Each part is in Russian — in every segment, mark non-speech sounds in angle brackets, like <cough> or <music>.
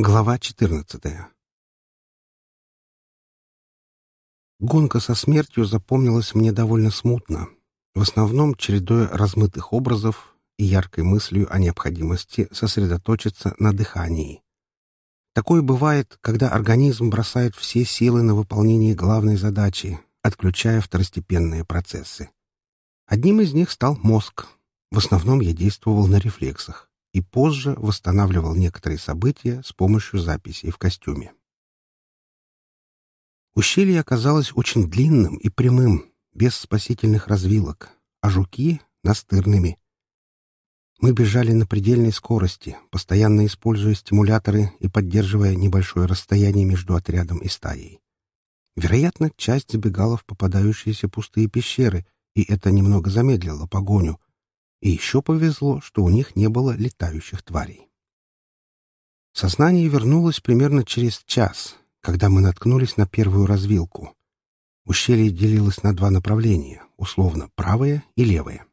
Глава 14 Гонка со смертью запомнилась мне довольно смутно, в основном чередой размытых образов и яркой мыслью о необходимости сосредоточиться на дыхании. Такое бывает, когда организм бросает все силы на выполнение главной задачи, отключая второстепенные процессы. Одним из них стал мозг. В основном я действовал на рефлексах и позже восстанавливал некоторые события с помощью записей в костюме. Ущелье оказалось очень длинным и прямым, без спасительных развилок, а жуки — настырными. Мы бежали на предельной скорости, постоянно используя стимуляторы и поддерживая небольшое расстояние между отрядом и стаей. Вероятно, часть забегала в попадающиеся пустые пещеры, и это немного замедлило погоню, и еще повезло, что у них не было летающих тварей. Сознание вернулось примерно через час, когда мы наткнулись на первую развилку. Ущелье делилось на два направления, условно правое и левое.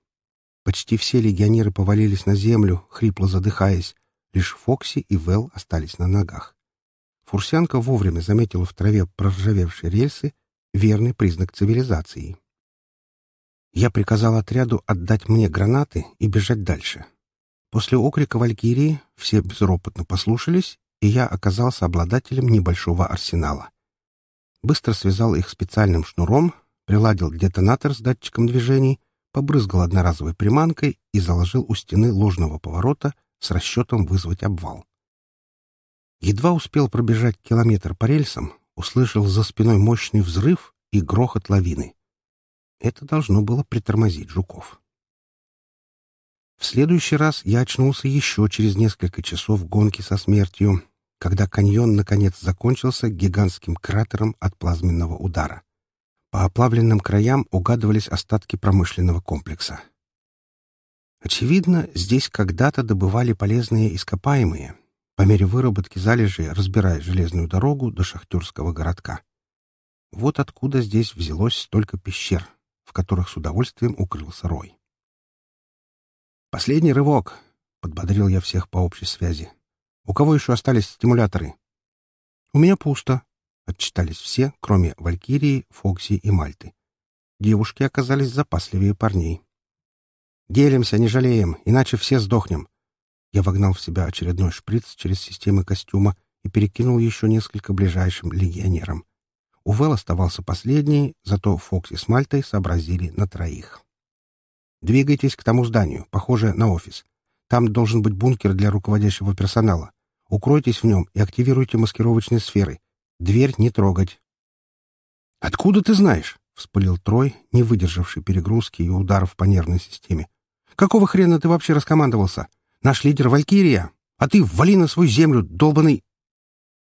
Почти все легионеры повалились на землю, хрипло задыхаясь, лишь Фокси и Вэл остались на ногах. Фурсянка вовремя заметила в траве проржавевшие рельсы, верный признак цивилизации. Я приказал отряду отдать мне гранаты и бежать дальше. После окрика Валькирии все безропотно послушались, и я оказался обладателем небольшого арсенала. Быстро связал их специальным шнуром, приладил детонатор с датчиком движений, побрызгал одноразовой приманкой и заложил у стены ложного поворота с расчетом вызвать обвал. Едва успел пробежать километр по рельсам, услышал за спиной мощный взрыв и грохот лавины. Это должно было притормозить жуков. В следующий раз я очнулся еще через несколько часов гонки со смертью, когда каньон наконец закончился гигантским кратером от плазменного удара. По оплавленным краям угадывались остатки промышленного комплекса. Очевидно, здесь когда-то добывали полезные ископаемые, по мере выработки залежей разбирая железную дорогу до шахтерского городка. Вот откуда здесь взялось столько пещер, в которых с удовольствием укрылся Рой. «Последний рывок!» — подбодрил я всех по общей связи. «У кого еще остались стимуляторы?» «У меня пусто», — отчитались все, кроме Валькирии, Фокси и Мальты. Девушки оказались запасливее парней. «Делимся, не жалеем, иначе все сдохнем». Я вогнал в себя очередной шприц через системы костюма и перекинул еще несколько ближайшим легионерам. У Вэл оставался последний, зато Фокси с Мальтой сообразили на троих. «Двигайтесь к тому зданию, похоже на офис. Там должен быть бункер для руководящего персонала. Укройтесь в нем и активируйте маскировочные сферы. Дверь не трогать». «Откуда ты знаешь?» — вспылил Трой, не выдержавший перегрузки и ударов по нервной системе. «Какого хрена ты вообще раскомандовался? Наш лидер — Валькирия, а ты ввали на свою землю, долбанный...»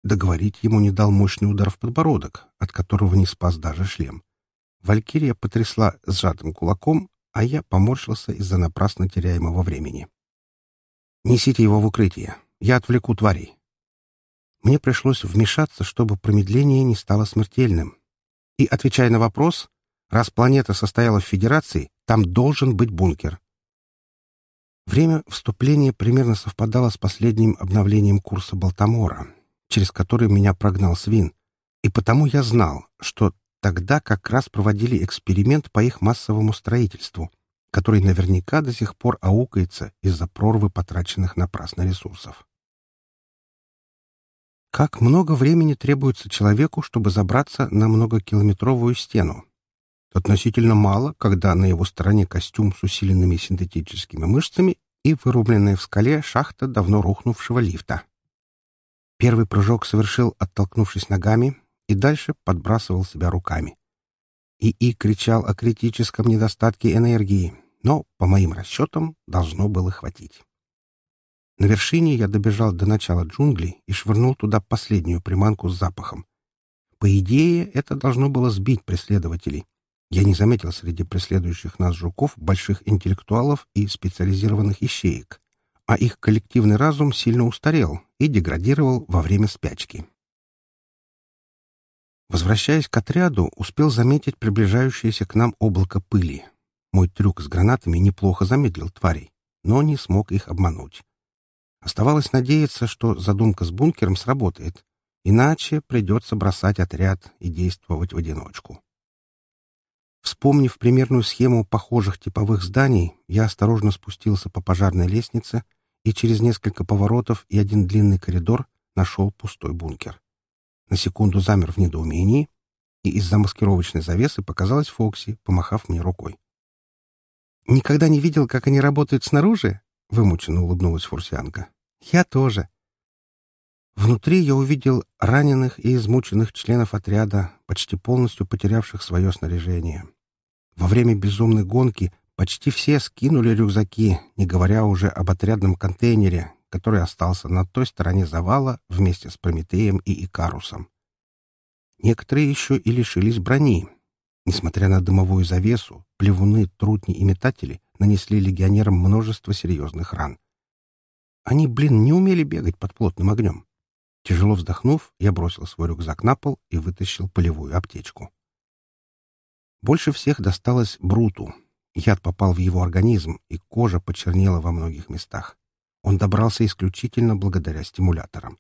Договорить ему не дал мощный удар в подбородок, от которого не спас даже шлем. Валькирия потрясла сжатым кулаком, а я поморщился из-за напрасно теряемого времени. «Несите его в укрытие. Я отвлеку тварей». Мне пришлось вмешаться, чтобы промедление не стало смертельным. И, отвечая на вопрос, раз планета состояла в Федерации, там должен быть бункер. Время вступления примерно совпадало с последним обновлением курса Балтамора, через который меня прогнал свин, и потому я знал, что тогда как раз проводили эксперимент по их массовому строительству, который наверняка до сих пор аукается из-за прорвы потраченных напрасно ресурсов. Как много времени требуется человеку, чтобы забраться на многокилометровую стену? Относительно мало, когда на его стороне костюм с усиленными синтетическими мышцами и вырубленная в скале шахта давно рухнувшего лифта. Первый прыжок совершил, оттолкнувшись ногами, и дальше подбрасывал себя руками. ИИ кричал о критическом недостатке энергии, но, по моим расчетам, должно было хватить. На вершине я добежал до начала джунглей и швырнул туда последнюю приманку с запахом. По идее, это должно было сбить преследователей. Я не заметил среди преследующих нас жуков больших интеллектуалов и специализированных ищеек а их коллективный разум сильно устарел и деградировал во время спячки. Возвращаясь к отряду, успел заметить приближающееся к нам облако пыли. Мой трюк с гранатами неплохо замедлил тварей, но не смог их обмануть. Оставалось надеяться, что задумка с бункером сработает, иначе придется бросать отряд и действовать в одиночку. Вспомнив примерную схему похожих типовых зданий, я осторожно спустился по пожарной лестнице и через несколько поворотов и один длинный коридор нашел пустой бункер. На секунду замер в недоумении, и из-за маскировочной завесы показалась Фокси, помахав мне рукой. «Никогда не видел, как они работают снаружи?» — вымученно улыбнулась фурсианка. «Я тоже». Внутри я увидел раненых и измученных членов отряда, почти полностью потерявших свое снаряжение. Во время безумной гонки почти все скинули рюкзаки, не говоря уже об отрядном контейнере, который остался на той стороне завала вместе с Прометеем и Икарусом. Некоторые еще и лишились брони. Несмотря на дымовую завесу, плевуны, трутни и метатели нанесли легионерам множество серьезных ран. Они, блин, не умели бегать под плотным огнем. Тяжело вздохнув, я бросил свой рюкзак на пол и вытащил полевую аптечку. Больше всех досталось Бруту. Яд попал в его организм, и кожа почернела во многих местах. Он добрался исключительно благодаря стимуляторам.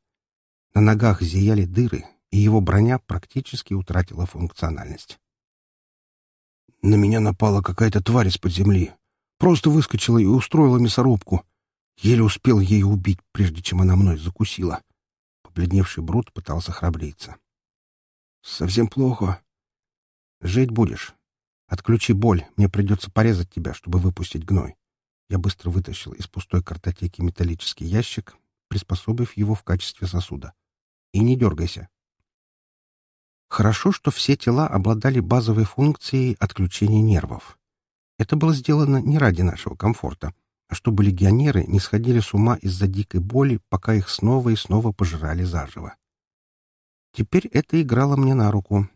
На ногах зияли дыры, и его броня практически утратила функциональность. «На меня напала какая-то тварь из-под земли. Просто выскочила и устроила мясорубку. Еле успел ее убить, прежде чем она мной закусила». Побледневший Брут пытался храбриться. «Совсем плохо. Жить будешь. Отключи боль, мне придется порезать тебя, чтобы выпустить гной. Я быстро вытащил из пустой картотеки металлический ящик, приспособив его в качестве сосуда. И не дергайся. Хорошо, что все тела обладали базовой функцией отключения нервов. Это было сделано не ради нашего комфорта, а чтобы легионеры не сходили с ума из-за дикой боли, пока их снова и снова пожирали заживо. Теперь это играло мне на руку,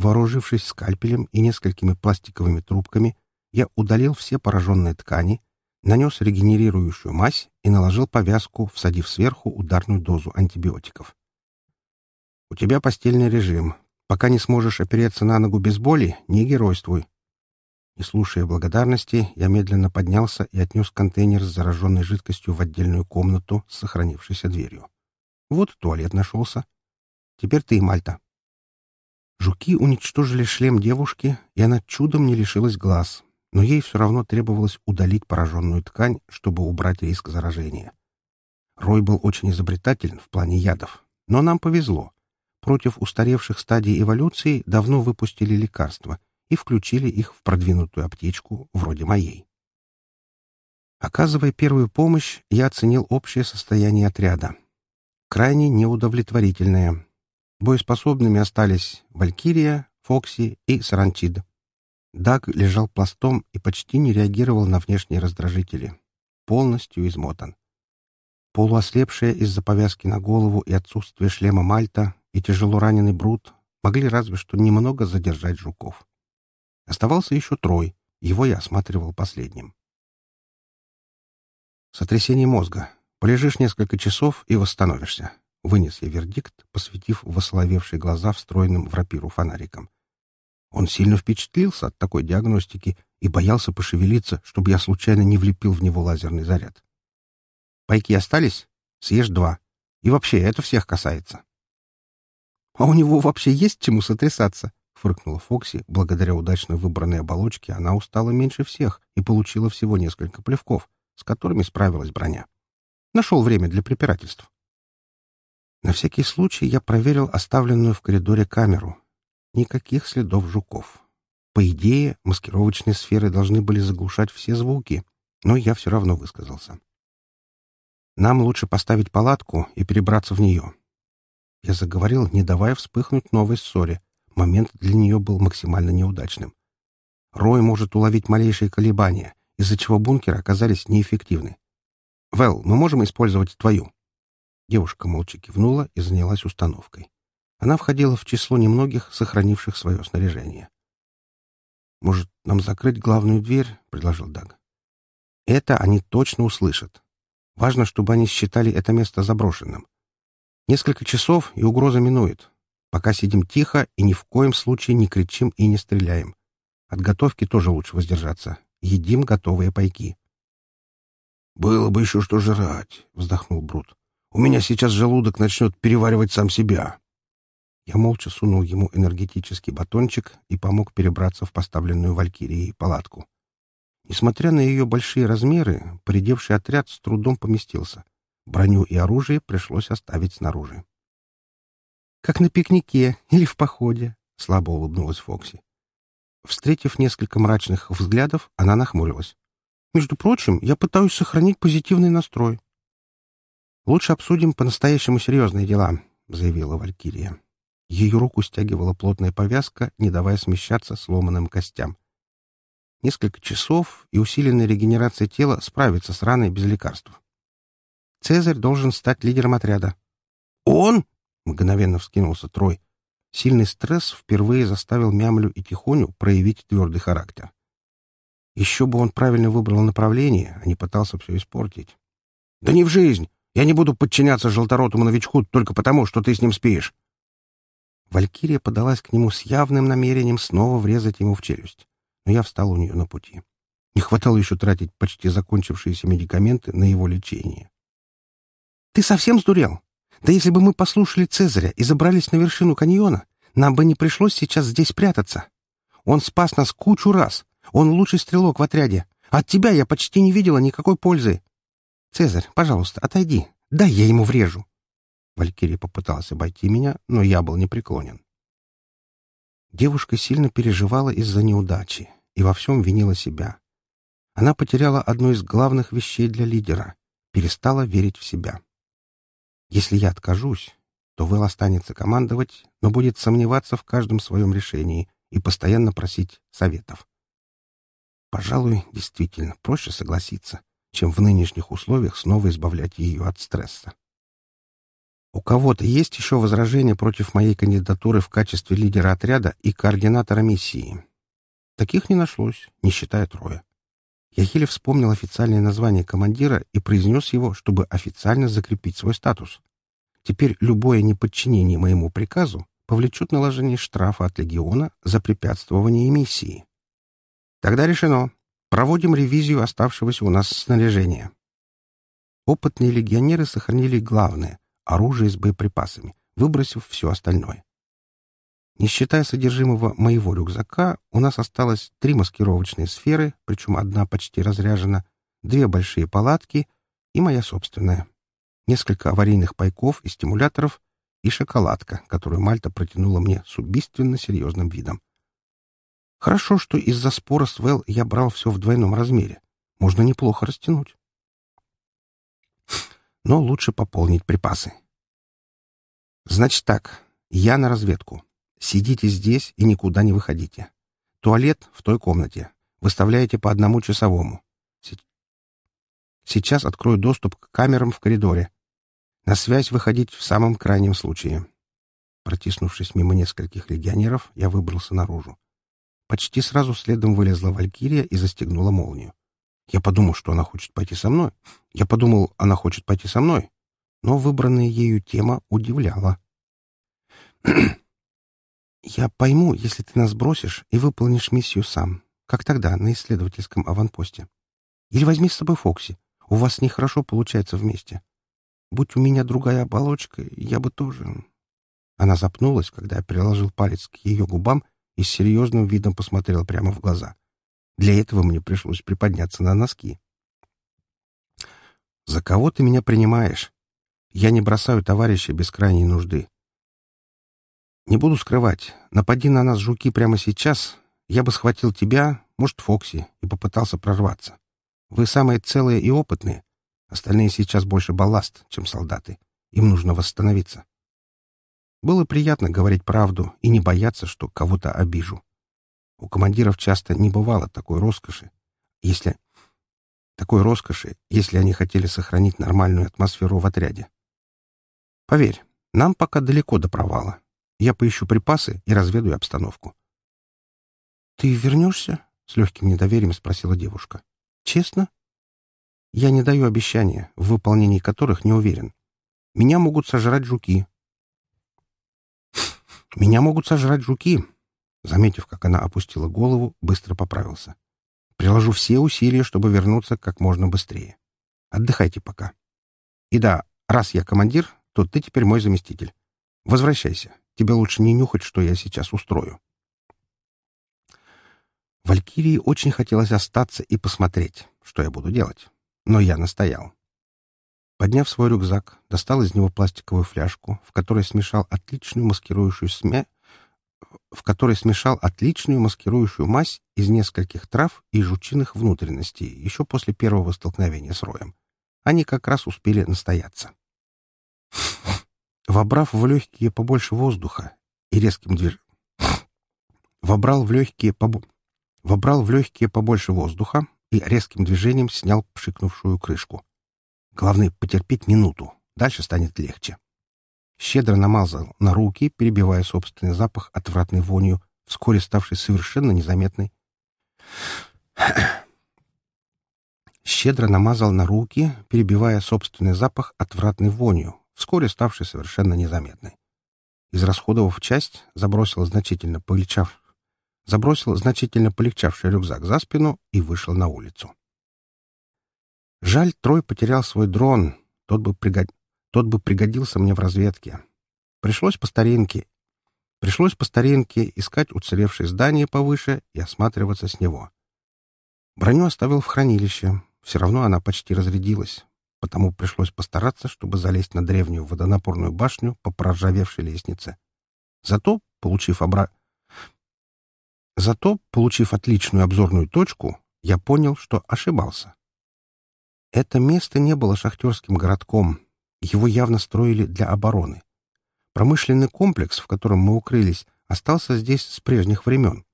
Вооружившись скальпелем и несколькими пластиковыми трубками, я удалил все пораженные ткани, нанес регенерирующую мазь и наложил повязку, всадив сверху ударную дозу антибиотиков. «У тебя постельный режим. Пока не сможешь опереться на ногу без боли, не геройствуй». Не слушая благодарности, я медленно поднялся и отнес контейнер с зараженной жидкостью в отдельную комнату с сохранившейся дверью. Вот туалет нашелся. Теперь ты, Мальта. Жуки уничтожили шлем девушки, и она чудом не лишилась глаз, но ей все равно требовалось удалить пораженную ткань, чтобы убрать риск заражения. Рой был очень изобретателен в плане ядов, но нам повезло. Против устаревших стадий эволюции давно выпустили лекарства и включили их в продвинутую аптечку вроде моей. Оказывая первую помощь, я оценил общее состояние отряда. Крайне неудовлетворительное, Боеспособными остались Валькирия, Фокси и Сарантид. Даг лежал пластом и почти не реагировал на внешние раздражители. Полностью измотан. Полуослепшая из-за повязки на голову и отсутствия шлема Мальта и тяжело раненый Брут могли разве что немного задержать жуков. Оставался еще Трой, его я осматривал последним. Сотрясение мозга. Полежишь несколько часов и восстановишься. Вынес я вердикт, посветив в ословевшие глаза встроенным в рапиру фонариком. Он сильно впечатлился от такой диагностики и боялся пошевелиться, чтобы я случайно не влепил в него лазерный заряд. «Пайки остались? Съешь два. И вообще, это всех касается». «А у него вообще есть чему сотрясаться?» — фыркнула Фокси. Благодаря удачно выбранной оболочке она устала меньше всех и получила всего несколько плевков, с которыми справилась броня. Нашел время для препирательств. На всякий случай я проверил оставленную в коридоре камеру. Никаких следов жуков. По идее, маскировочные сферы должны были заглушать все звуки, но я все равно высказался. Нам лучше поставить палатку и перебраться в нее. Я заговорил, не давая вспыхнуть новой ссоре. Момент для нее был максимально неудачным. Рой может уловить малейшие колебания, из-за чего бункеры оказались неэффективны. «Вэл, мы можем использовать твою?» Девушка молча кивнула и занялась установкой. Она входила в число немногих, сохранивших свое снаряжение. «Может, нам закрыть главную дверь?» — предложил Даг. «Это они точно услышат. Важно, чтобы они считали это место заброшенным. Несколько часов, и угроза минует. Пока сидим тихо и ни в коем случае не кричим и не стреляем. От готовки тоже лучше воздержаться. Едим готовые пайки. «Было бы еще что жрать», — вздохнул Брут. «У меня сейчас желудок начнет переваривать сам себя». Я молча сунул ему энергетический батончик и помог перебраться в поставленную Валькирией палатку. Несмотря на ее большие размеры, поредевший отряд с трудом поместился. Броню и оружие пришлось оставить снаружи. «Как на пикнике или в походе», — слабо улыбнулась Фокси. Встретив несколько мрачных взглядов, она нахмурилась. Между прочим, я пытаюсь сохранить позитивный настрой. «Лучше обсудим по-настоящему серьезные дела», — заявила Валькирия. Ее руку стягивала плотная повязка, не давая смещаться сломанным костям. Несколько часов, и усиленная регенерация тела справится с раной без лекарств. Цезарь должен стать лидером отряда. «Он?» — мгновенно вскинулся Трой. Сильный стресс впервые заставил Мямлю и Тихоню проявить твердый характер. Еще бы он правильно выбрал направление, а не пытался все испортить. — Да не в жизнь! Я не буду подчиняться желторотому новичку только потому, что ты с ним спишь. Валькирия подалась к нему с явным намерением снова врезать ему в челюсть, но я встал у нее на пути. Не хватало еще тратить почти закончившиеся медикаменты на его лечение. — Ты совсем сдурел? Да если бы мы послушали Цезаря и забрались на вершину каньона, нам бы не пришлось сейчас здесь прятаться. Он спас нас кучу раз, он лучший стрелок в отряде. От тебя я почти не видела никакой пользы. Цезарь, пожалуйста, отойди. Дай я ему врежу. Валькирия попыталась обойти меня, но я был непреклонен. Девушка сильно переживала из-за неудачи и во всем винила себя. Она потеряла одну из главных вещей для лидера — перестала верить в себя. Если я откажусь, то Вэл останется командовать, но будет сомневаться в каждом своем решении и постоянно просить советов. Пожалуй, действительно, проще согласиться, чем в нынешних условиях снова избавлять ее от стресса. У кого-то есть еще возражения против моей кандидатуры в качестве лидера отряда и координатора миссии? Таких не нашлось, не считая Троя. Я вспомнил официальное название командира и произнес его, чтобы официально закрепить свой статус. Теперь любое неподчинение моему приказу повлечет наложение штрафа от легиона за препятствование миссии. Тогда решено. Проводим ревизию оставшегося у нас снаряжения. Опытные легионеры сохранили главное — оружие с боеприпасами, выбросив все остальное. Не считая содержимого моего рюкзака, у нас осталось три маскировочные сферы, причем одна почти разряжена, две большие палатки и моя собственная, несколько аварийных пайков и стимуляторов и шоколадка, которую Мальта протянула мне с убийственно серьезным видом. Хорошо, что из-за спора с Вэл я брал все в двойном размере. Можно неплохо растянуть. Но лучше пополнить припасы. Значит так, я на разведку. Сидите здесь и никуда не выходите. Туалет в той комнате. Выставляете по одному часовому. Сейчас открою доступ к камерам в коридоре. На связь выходить в самом крайнем случае. Протиснувшись мимо нескольких легионеров, я выбрался наружу. Почти сразу следом вылезла Валькирия и застегнула молнию. Я подумал, что она хочет пойти со мной. Я подумал, она хочет пойти со мной. Но выбранная ею тема удивляла. <clears throat> «Я пойму, если ты нас бросишь и выполнишь миссию сам, как тогда, на исследовательском аванпосте. Или возьми с собой Фокси. У вас нехорошо получается вместе. Будь у меня другая оболочка, я бы тоже...» Она запнулась, когда я приложил палец к ее губам и с серьезным видом посмотрел прямо в глаза. Для этого мне пришлось приподняться на носки. «За кого ты меня принимаешь? Я не бросаю товарища без крайней нужды. Не буду скрывать, напади на нас жуки прямо сейчас, я бы схватил тебя, может, Фокси, и попытался прорваться. Вы самые целые и опытные. Остальные сейчас больше балласт, чем солдаты. Им нужно восстановиться. Было приятно говорить правду и не бояться, что кого-то обижу. У командиров часто не бывало такой роскоши, если... такой роскоши, если они хотели сохранить нормальную атмосферу в отряде. Поверь, нам пока далеко до провала. Я поищу припасы и разведаю обстановку. — Ты вернешься? — с легким недоверием спросила девушка. — Честно? Я не даю обещания, в выполнении которых не уверен. Меня могут сожрать жуки, меня могут сожрать жуки. Заметив, как она опустила голову, быстро поправился. Приложу все усилия, чтобы вернуться как можно быстрее. Отдыхайте пока. И да, раз я командир, то ты теперь мой заместитель. Возвращайся. Тебе лучше не нюхать, что я сейчас устрою. Валькирии очень хотелось остаться и посмотреть, что я буду делать. Но я настоял. Подняв свой рюкзак, достал из него пластиковую фляжку, в которой смешал отличную маскирующую смесь, в которой смешал отличную маскирующую мазь из нескольких трав и жучиных внутренностей еще после первого столкновения с роем. Они как раз успели настояться. Вобрав в легкие побольше воздуха и резким движением... Вобрал в легкие побо... Вобрал в легкие побольше воздуха и резким движением снял пшикнувшую крышку. Главное — потерпеть минуту. Дальше станет легче щедро намазал на руки, перебивая собственный запах отвратной вонью, вскоре ставший совершенно незаметной. <clears throat> Щедро намазал на руки, перебивая собственный запах отвратной вонью, вскоре ставший совершенно незаметной. Израсходовав часть, забросил значительно полегчав, забросил значительно полегчавший рюкзак за спину и вышел на улицу. Жаль, Трой потерял свой дрон, тот бы пригодился. Тот бы пригодился мне в разведке. Пришлось по старинке. Пришлось по старинке искать уцелевшее здание повыше и осматриваться с него. Броню оставил в хранилище. Все равно она почти разрядилась. Потому пришлось постараться, чтобы залезть на древнюю водонапорную башню по проржавевшей лестнице. Зато, получив обра... Зато, получив отличную обзорную точку, я понял, что ошибался. Это место не было шахтерским городком, его явно строили для обороны. Промышленный комплекс, в котором мы укрылись, остался здесь с прежних времен.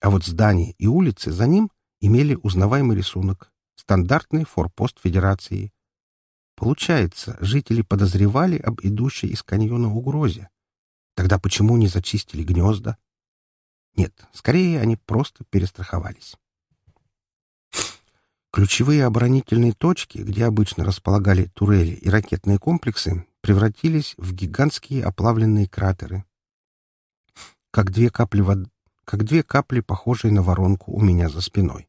А вот здания и улицы за ним имели узнаваемый рисунок. Стандартный форпост Федерации. Получается, жители подозревали об идущей из каньона угрозе. Тогда почему не зачистили гнезда? Нет, скорее они просто перестраховались. Ключевые оборонительные точки, где обычно располагали турели и ракетные комплексы, превратились в гигантские оплавленные кратеры. Как две капли воды, как две капли, похожие на воронку у меня за спиной.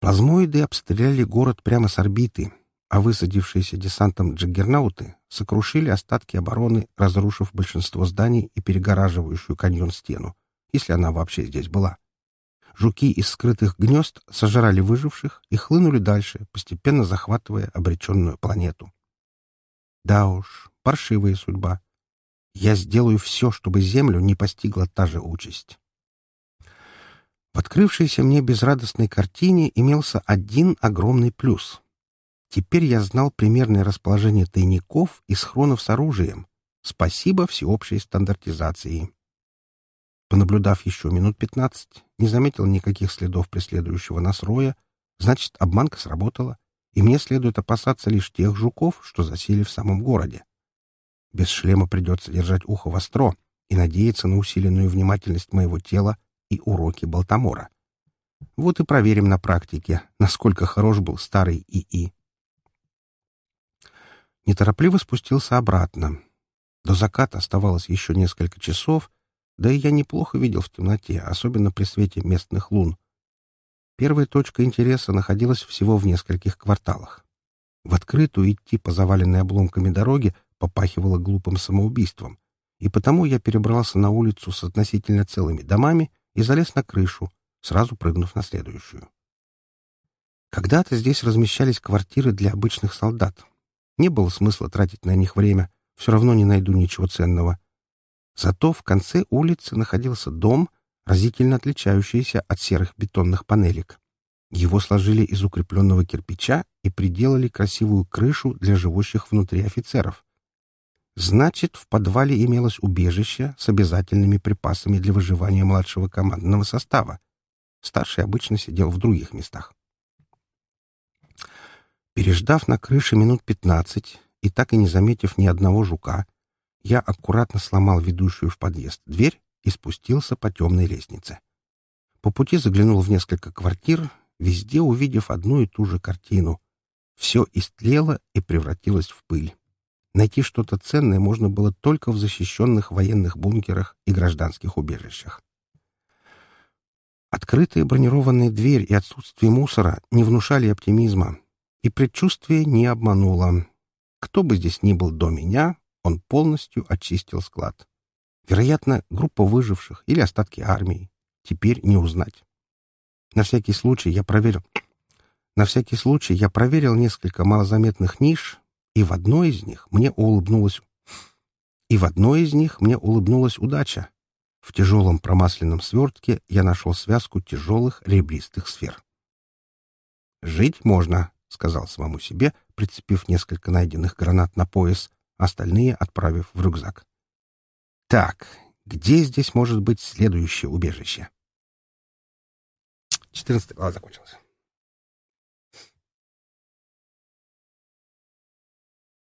Плазмоиды обстреляли город прямо с орбиты, а высадившиеся десантом джаггернауты сокрушили остатки обороны, разрушив большинство зданий и перегораживающую каньон стену, если она вообще здесь была. Жуки из скрытых гнезд сожрали выживших и хлынули дальше, постепенно захватывая обреченную планету. Да уж, паршивая судьба. Я сделаю все, чтобы Землю не постигла та же участь. В открывшейся мне безрадостной картине имелся один огромный плюс. Теперь я знал примерное расположение тайников и схронов с оружием. Спасибо всеобщей стандартизации. Понаблюдав еще минут пятнадцать, не заметил никаких следов преследующего нас роя, значит, обманка сработала, и мне следует опасаться лишь тех жуков, что засели в самом городе. Без шлема придется держать ухо востро и надеяться на усиленную внимательность моего тела и уроки Балтамора. Вот и проверим на практике, насколько хорош был старый ИИ. Неторопливо спустился обратно. До заката оставалось еще несколько часов — да и я неплохо видел в темноте, особенно при свете местных лун. Первая точка интереса находилась всего в нескольких кварталах. В открытую идти по заваленной обломками дороге попахивало глупым самоубийством, и потому я перебрался на улицу с относительно целыми домами и залез на крышу, сразу прыгнув на следующую. Когда-то здесь размещались квартиры для обычных солдат. Не было смысла тратить на них время, все равно не найду ничего ценного. Зато в конце улицы находился дом, разительно отличающийся от серых бетонных панелек. Его сложили из укрепленного кирпича и приделали красивую крышу для живущих внутри офицеров. Значит, в подвале имелось убежище с обязательными припасами для выживания младшего командного состава. Старший обычно сидел в других местах. Переждав на крыше минут пятнадцать и так и не заметив ни одного жука, я аккуратно сломал ведущую в подъезд дверь и спустился по темной лестнице. По пути заглянул в несколько квартир, везде увидев одну и ту же картину. Все истлело и превратилось в пыль. Найти что-то ценное можно было только в защищенных военных бункерах и гражданских убежищах. Открытая бронированная дверь и отсутствие мусора не внушали оптимизма, И предчувствие не обмануло. Кто бы здесь ни был до меня, он полностью очистил склад. Вероятно, группа выживших или остатки армии. Теперь не узнать. На всякий случай я проверил... На всякий случай я проверил несколько малозаметных ниш, и в одной из них мне улыбнулась... И в одной из них мне улыбнулась удача. В тяжелом промасленном свертке я нашел связку тяжелых ребристых сфер. «Жить можно», — сказал самому себе, прицепив несколько найденных гранат на пояс, остальные отправив в рюкзак. «Так, где здесь может быть следующее убежище?» Четырнадцатый глава закончился.